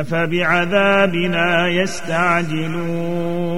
أفبعذابنا يستعجلون